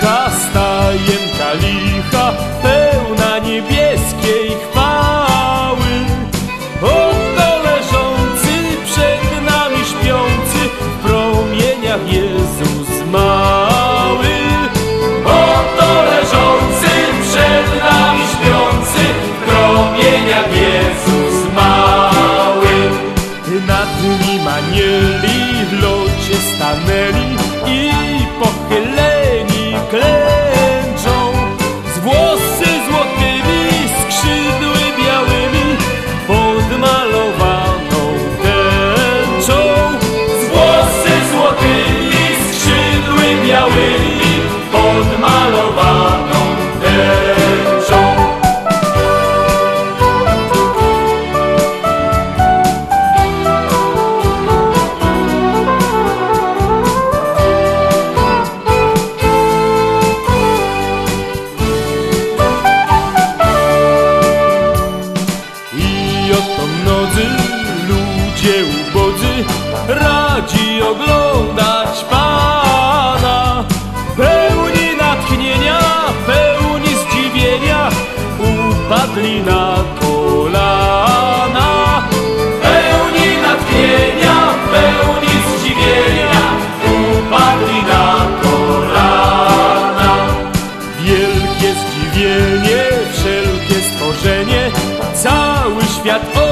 ta stajenka licha, pełna niebieskiej chwały. Oto leżący przed nami śpiący, w promieniach Jezus mały. Oto leżący przed nami śpiący, w promieniach Jezus mały. Nad nim anieli w locie stanęli i pochyleni. always. świat.